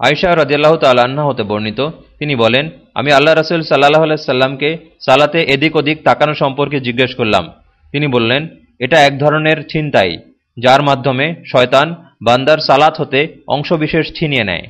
আয়সা রদিয়াল্লাহ তাল্লাহ্না হতে বর্ণিত। তিনি বলেন, আমি আল্লাহ রসুল সাল্লাহ সাল্লামকে সালাতে এদিক ওদিক তাকানো সম্পর্কে জিজ্ঞেস করলাম। তিনি বললেন, এটা এক ধরনের ছিনতাই, যার মাধ্যমে শয়তান বান্দার সালাত হতে অংশবিশেষ ছিনিয়ে নেয়।